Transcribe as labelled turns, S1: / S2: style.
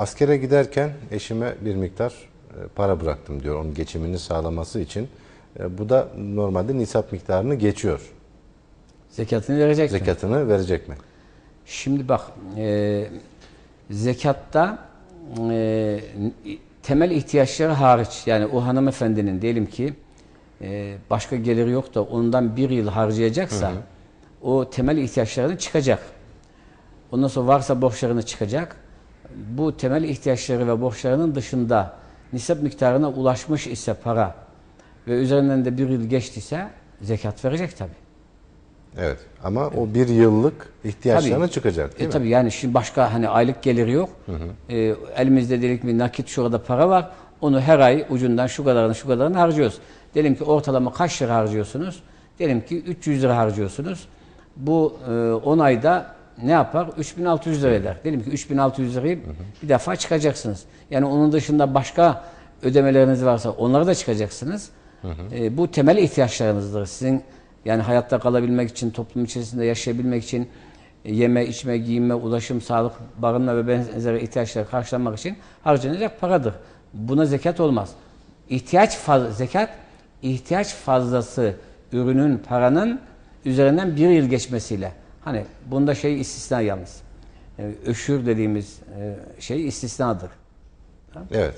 S1: Askere giderken eşime bir miktar e, para bıraktım diyor onun geçimini sağlaması için. E, Bu da normalde nisap miktarını geçiyor.
S2: Zekatını verecek mi?
S1: Zekatını verecek mi?
S2: Şimdi bak e, zekatta e, temel ihtiyaçları hariç yani o hanımefendinin diyelim ki e, başka geliri yok da ondan bir yıl harcayacaksa o temel ihtiyaçlarını çıkacak. Ondan sonra varsa borçlarını çıkacak. Bu temel ihtiyaçları ve borçlarının dışında nisap miktarına ulaşmış ise para ve üzerinden de bir yıl geçtiyse zekat verecek tabi.
S1: Evet. Ama o bir yıllık ihtiyaçlarına
S2: Tabii.
S1: çıkacak değil
S2: E
S1: mi?
S2: tabii yani şimdi başka hani aylık geliri yok. E, elimizde dedik mi nakit şu kadar para var. Onu her ay ucundan şu kadarını şu kadarını harcıyoruz. Diyelim ki ortalama kaç lira harcıyorsunuz? Diyelim ki 300 lira harcıyorsunuz. Bu e, 10 ayda ne yapar? 3600 lira eder. Diyelim ki 3600 lirayı bir defa çıkacaksınız. Yani onun dışında başka ödemeleriniz varsa onları da çıkacaksınız. E, bu temel ihtiyaçlarınızdır. Sizin yani hayatta kalabilmek için, toplum içerisinde yaşayabilmek için e, yeme, içme, giyinme, ulaşım, sağlık, barınma ve benzeri ihtiyaçları karşılamak için harcanacak paradır. Buna zekat olmaz. İhtiyaç faz zekat ihtiyaç fazlası ürünün, paranın üzerinden bir yıl geçmesiyle. Hani bunda şey istisna yalnız. E, öşür dediğimiz e, şey istisnadır.
S1: Evet.